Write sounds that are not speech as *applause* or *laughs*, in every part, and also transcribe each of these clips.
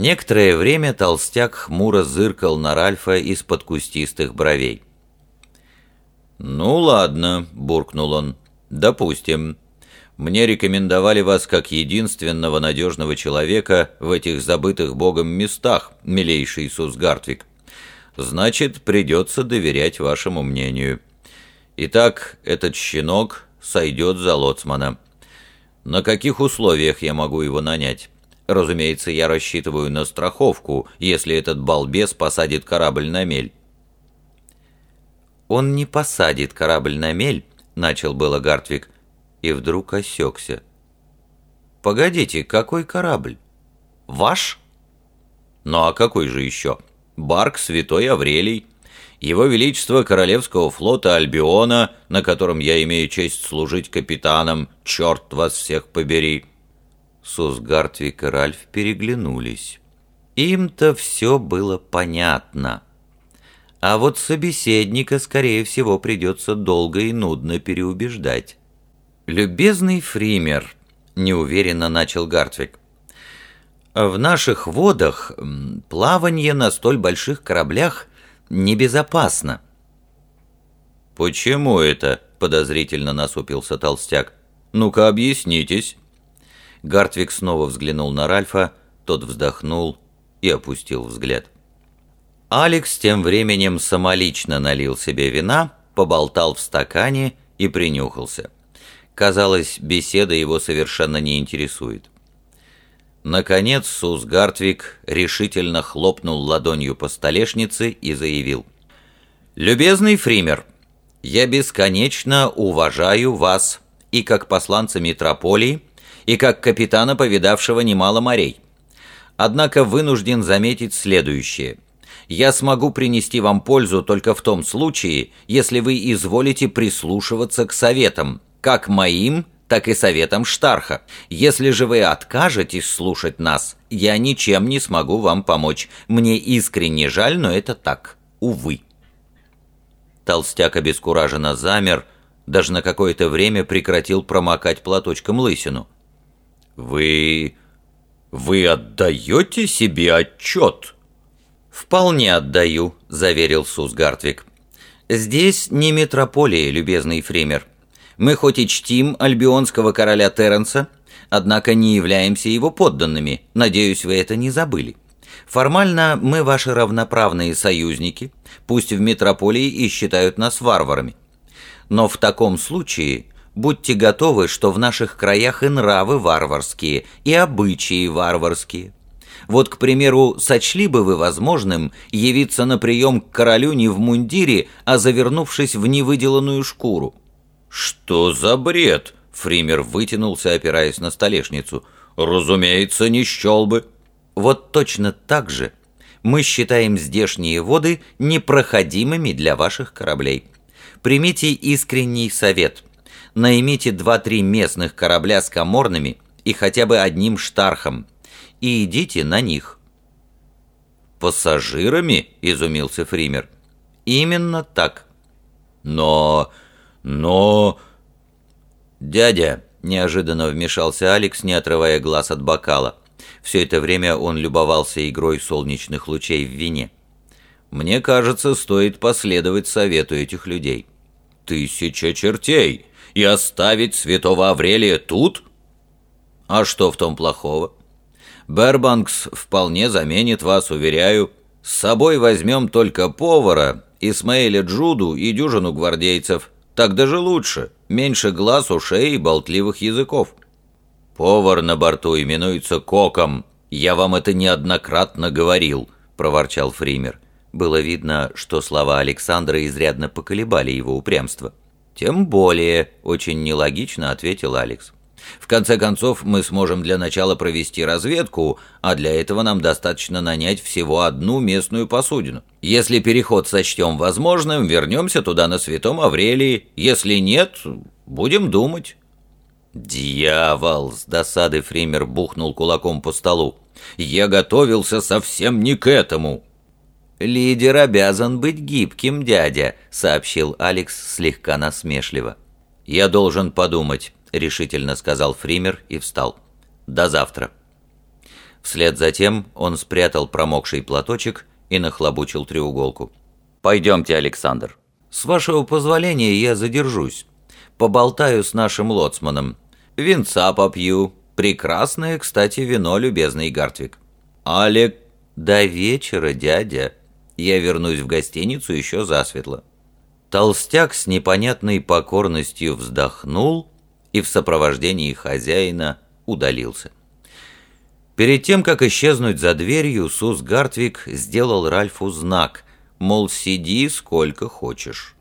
Некоторое время толстяк хмуро зыркал на Ральфа из-под кустистых бровей. «Ну ладно», — буркнул он, — «допустим. Мне рекомендовали вас как единственного надежного человека в этих забытых Богом местах, милейший Иисус Гартвик. Значит, придется доверять вашему мнению. Итак, этот щенок сойдет за лоцмана. На каких условиях я могу его нанять?» Разумеется, я рассчитываю на страховку, если этот балбес посадит корабль на мель. «Он не посадит корабль на мель», — начал было Гартвик, и вдруг осекся. «Погодите, какой корабль? Ваш?» «Ну а какой же еще? Барк Святой Аврелий. Его Величество Королевского флота Альбиона, на котором я имею честь служить капитаном, черт вас всех побери». Сусгартвик и Ральф переглянулись. Им-то все было понятно. А вот собеседника, скорее всего, придется долго и нудно переубеждать. «Любезный Фример», — неуверенно начал Гартвик, — «в наших водах плавание на столь больших кораблях небезопасно». «Почему это?» — подозрительно насупился толстяк. «Ну-ка, объяснитесь». Гартвик снова взглянул на Ральфа, тот вздохнул и опустил взгляд. Алекс тем временем самолично налил себе вина, поболтал в стакане и принюхался. Казалось, беседа его совершенно не интересует. Наконец Сус Гартвик решительно хлопнул ладонью по столешнице и заявил. «Любезный Фример, я бесконечно уважаю вас и как посланца метрополии, и как капитана, повидавшего немало морей. Однако вынужден заметить следующее. Я смогу принести вам пользу только в том случае, если вы изволите прислушиваться к советам, как моим, так и советам Штарха. Если же вы откажетесь слушать нас, я ничем не смогу вам помочь. Мне искренне жаль, но это так. Увы. Толстяк обескураженно замер, даже на какое-то время прекратил промокать платочком лысину. «Вы... вы отдаете себе отчет?» «Вполне отдаю», — заверил Сус Гартвик. «Здесь не метрополия, любезный Фример. Мы хоть и чтим альбионского короля Терренса, однако не являемся его подданными, надеюсь, вы это не забыли. Формально мы ваши равноправные союзники, пусть в метрополии и считают нас варварами. Но в таком случае Будьте готовы, что в наших краях и нравы варварские, и обычаи варварские. Вот, к примеру, сочли бы вы возможным явиться на прием к королю не в мундире, а завернувшись в невыделанную шкуру. «Что за бред?» — Фример вытянулся, опираясь на столешницу. «Разумеется, не счел бы». «Вот точно так же мы считаем здешние воды непроходимыми для ваших кораблей. Примите искренний совет» наймите два-три местных корабля с коморными и хотя бы одним штархом, и идите на них». «Пассажирами?» — изумился Фример. «Именно так». «Но... но...» «Дядя», — неожиданно вмешался Алекс, не отрывая глаз от бокала. Все это время он любовался игрой солнечных лучей в вине. «Мне кажется, стоит последовать совету этих людей». «Тысяча чертей!» И оставить святого Аврелия тут? А что в том плохого? Бербанкс вполне заменит вас, уверяю. С собой возьмем только повара, Исмаэля Джуду и дюжину гвардейцев. Так даже лучше, меньше глаз, ушей и болтливых языков. Повар на борту именуется Коком. Я вам это неоднократно говорил, проворчал Фример. Было видно, что слова Александра изрядно поколебали его упрямство. «Тем более», — очень нелогично ответил Алекс. «В конце концов, мы сможем для начала провести разведку, а для этого нам достаточно нанять всего одну местную посудину. Если переход сочтем возможным, вернемся туда на Святом Аврелии. Если нет, будем думать». «Дьявол!» — с досады Фример бухнул кулаком по столу. «Я готовился совсем не к этому!» «Лидер обязан быть гибким, дядя», — сообщил Алекс слегка насмешливо. «Я должен подумать», — решительно сказал Фример и встал. «До завтра». Вслед за тем он спрятал промокший платочек и нахлобучил треуголку. «Пойдемте, Александр. С вашего позволения я задержусь. Поболтаю с нашим лоцманом. Винца попью. Прекрасное, кстати, вино, любезный Гартвик». «Алек...» «До вечера, дядя. Я вернусь в гостиницу еще засветло». Толстяк с непонятной покорностью вздохнул и в сопровождении хозяина удалился. Перед тем, как исчезнуть за дверью, Сус Гартвик сделал Ральфу знак, мол, сиди сколько хочешь.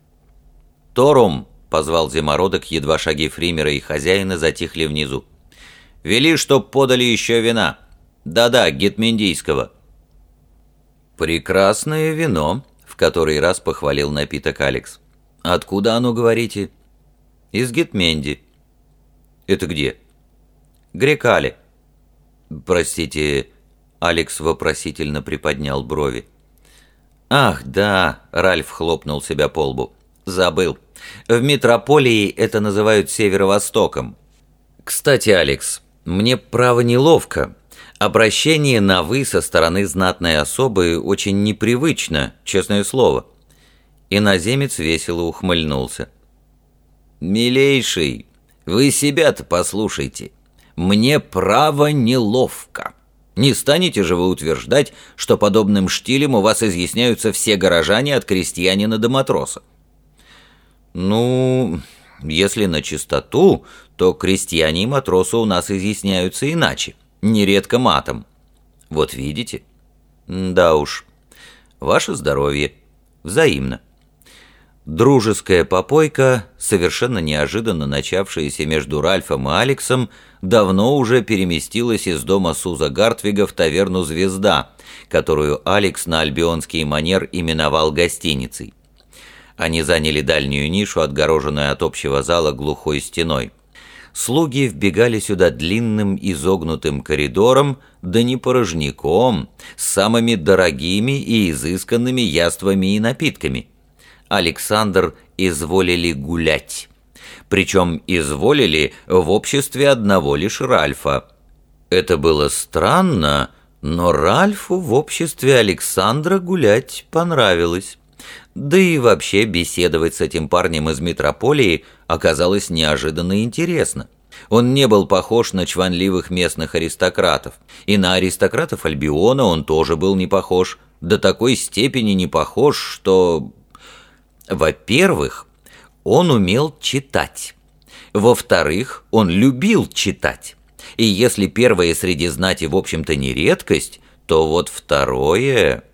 «Торум!» — позвал зимородок, едва шаги Фримера и хозяина затихли внизу. «Вели, чтоб подали еще вина. Да-да, гетмендийского». «Прекрасное вино», который раз похвалил напиток Алекс. «Откуда оно, говорите?» «Из Гетменди». «Это где?» «Грекали». «Простите...» Алекс вопросительно приподнял брови. «Ах, да!» — Ральф хлопнул себя по лбу. «Забыл. В метрополии это называют северо-востоком. Кстати, Алекс, мне право неловко. Обращение на «вы» со стороны знатной особы очень непривычно, честное слово. Иноземец весело ухмыльнулся. «Милейший, вы себя-то послушайте. Мне право неловко. Не станете же вы утверждать, что подобным штилем у вас изъясняются все горожане от крестьянина до матроса?» «Ну, если на чистоту, то крестьяне и матросы у нас изъясняются иначе» нередко матом. Вот видите? Да уж. Ваше здоровье. Взаимно. Дружеская попойка, совершенно неожиданно начавшаяся между Ральфом и Алексом, давно уже переместилась из дома Суза Гартвига в таверну «Звезда», которую Алекс на альбионский манер именовал гостиницей. Они заняли дальнюю нишу, отгороженную от общего зала глухой стеной слуги вбегали сюда длинным изогнутым коридором, да не порожняком, с самыми дорогими и изысканными яствами и напитками. Александр изволили гулять. Причем изволили в обществе одного лишь Ральфа. Это было странно, но Ральфу в обществе Александра гулять понравилось. Да и вообще беседовать с этим парнем из метрополии оказалось неожиданно интересно. Он не был похож на чванливых местных аристократов. И на аристократов Альбиона он тоже был не похож. До такой степени не похож, что... Во-первых, он умел читать. Во-вторых, он любил читать. И если первое среди знати, в общем-то, не редкость, то вот второе...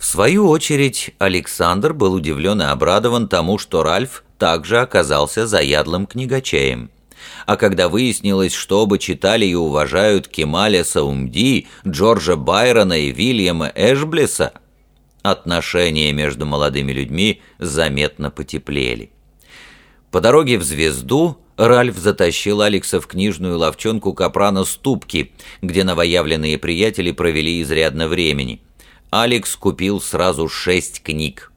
В свою очередь, Александр был удивлен и обрадован тому, что Ральф также оказался заядлым книгачеем. А когда выяснилось, что оба читали и уважают Кемаля Саумди, Джорджа Байрона и Вильяма Эшблеса, отношения между молодыми людьми заметно потеплели. По дороге в «Звезду» Ральф затащил Алекса в книжную ловчонку Капрана Ступки, где новоявленные приятели провели изрядно времени – Алекс купил сразу шесть книг.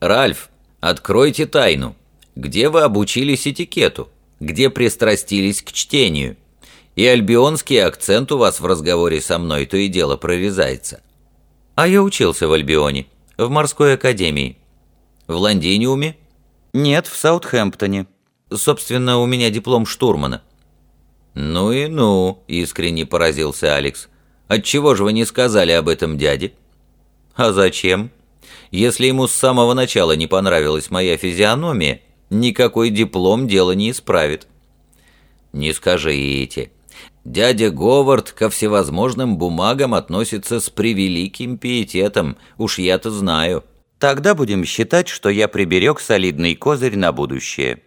«Ральф, откройте тайну. Где вы обучились этикету? Где пристрастились к чтению? И альбионский акцент у вас в разговоре со мной то и дело прорезается». «А я учился в Альбионе, в морской академии». «В Лондиниуме?» «Нет, в Саутхэмптоне. Собственно, у меня диплом штурмана». «Ну и ну», — искренне поразился Алекс. «Отчего же вы не сказали об этом дяде?» А зачем? Если ему с самого начала не понравилась моя физиономия, никакой диплом дело не исправит. Не скажите. Дядя Говард ко всевозможным бумагам относится с превеликим пиететом, уж я-то знаю. Тогда будем считать, что я приберег солидный козырь на будущее.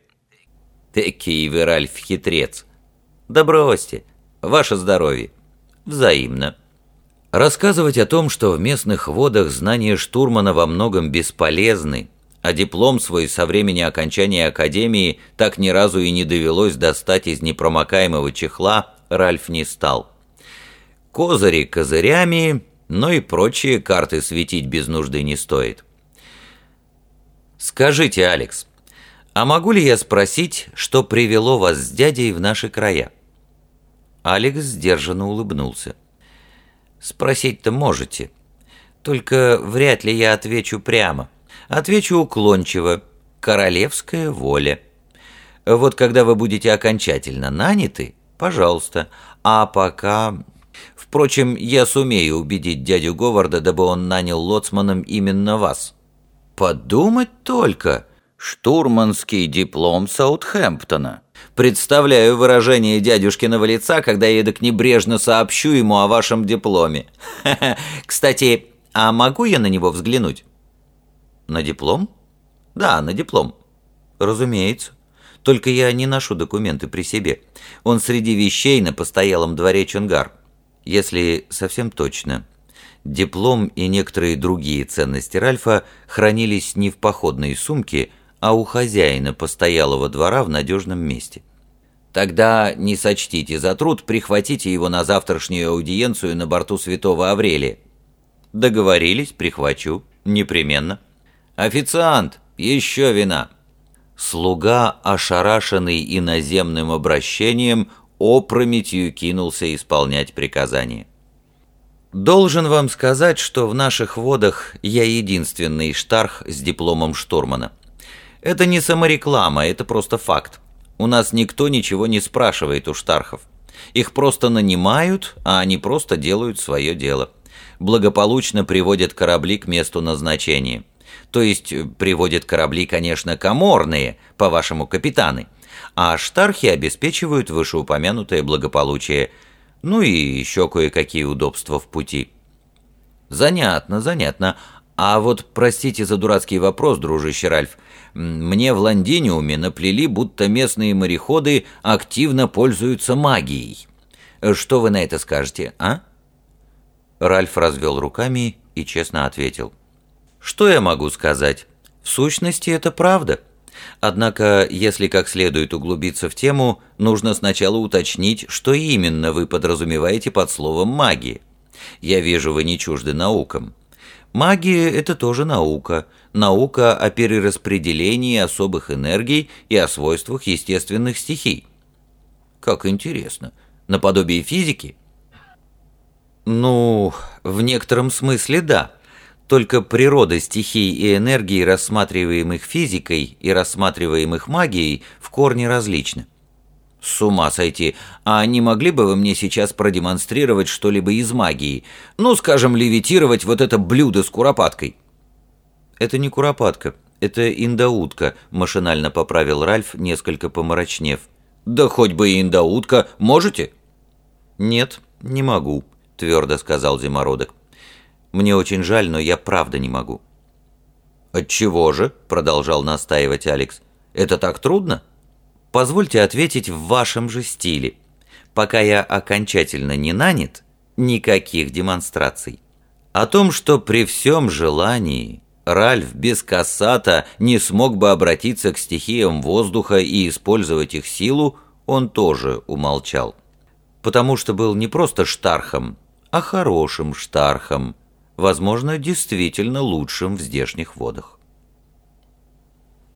Экий вы, Ральф, хитрец. Да бросьте. Ваше здоровье. Взаимно. Рассказывать о том, что в местных водах знания штурмана во многом бесполезны, а диплом свой со времени окончания академии так ни разу и не довелось достать из непромокаемого чехла, Ральф не стал. Козыри козырями, но и прочие карты светить без нужды не стоит. «Скажите, Алекс, а могу ли я спросить, что привело вас с дядей в наши края?» Алекс сдержанно улыбнулся. Спросить-то можете. Только вряд ли я отвечу прямо. Отвечу уклончиво. Королевская воля. Вот когда вы будете окончательно наняты, пожалуйста. А пока... Впрочем, я сумею убедить дядю Говарда, дабы он нанял лоцманом именно вас. Подумать только. Штурманский диплом Саутхэмптона. Представляю выражение дядюшкиного лица, когда я эдак небрежно сообщу ему о вашем дипломе. *laughs* Кстати, а могу я на него взглянуть? На диплом? Да, на диплом. Разумеется. Только я не ношу документы при себе. Он среди вещей на постоялом дворе Чунгар. Если совсем точно. Диплом и некоторые другие ценности Ральфа хранились не в походной сумке, а у хозяина постоялого двора в надежном месте. Тогда не сочтите за труд, прихватите его на завтрашнюю аудиенцию на борту Святого Аврелия. Договорились, прихвачу. Непременно. Официант, еще вина. Слуга, ошарашенный иноземным обращением, опрометью кинулся исполнять приказание. Должен вам сказать, что в наших водах я единственный штарх с дипломом штурмана. Это не самореклама, это просто факт. У нас никто ничего не спрашивает у штархов. Их просто нанимают, а они просто делают свое дело. Благополучно приводят корабли к месту назначения. То есть э, приводят корабли, конечно, коморные, по-вашему, капитаны. А штархи обеспечивают вышеупомянутое благополучие. Ну и еще кое-какие удобства в пути. Занятно, занятно. А вот, простите за дурацкий вопрос, дружище Ральф, мне в Лондиниуме наплели, будто местные мореходы активно пользуются магией. Что вы на это скажете, а? Ральф развел руками и честно ответил. Что я могу сказать? В сущности, это правда. Однако, если как следует углубиться в тему, нужно сначала уточнить, что именно вы подразумеваете под словом «магия». Я вижу, вы не чужды наукам. Магия – это тоже наука. Наука о перераспределении особых энергий и о свойствах естественных стихий. Как интересно. Наподобие физики? Ну, в некотором смысле да. Только природа стихий и энергий, рассматриваемых физикой и рассматриваемых магией, в корне различны. «С ума сойти! А не могли бы вы мне сейчас продемонстрировать что-либо из магии? Ну, скажем, левитировать вот это блюдо с куропаткой?» «Это не куропатка, это индаутка», — машинально поправил Ральф, несколько помрачнев. «Да хоть бы и индаутка, можете?» «Нет, не могу», — твердо сказал Зимородок. «Мне очень жаль, но я правда не могу». «Отчего же?» — продолжал настаивать Алекс. «Это так трудно?» Позвольте ответить в вашем же стиле. Пока я окончательно не нанят, никаких демонстраций. О том, что при всем желании Ральф без кассата не смог бы обратиться к стихиям воздуха и использовать их силу, он тоже умолчал. Потому что был не просто штархом, а хорошим штархом, возможно, действительно лучшим в здешних водах.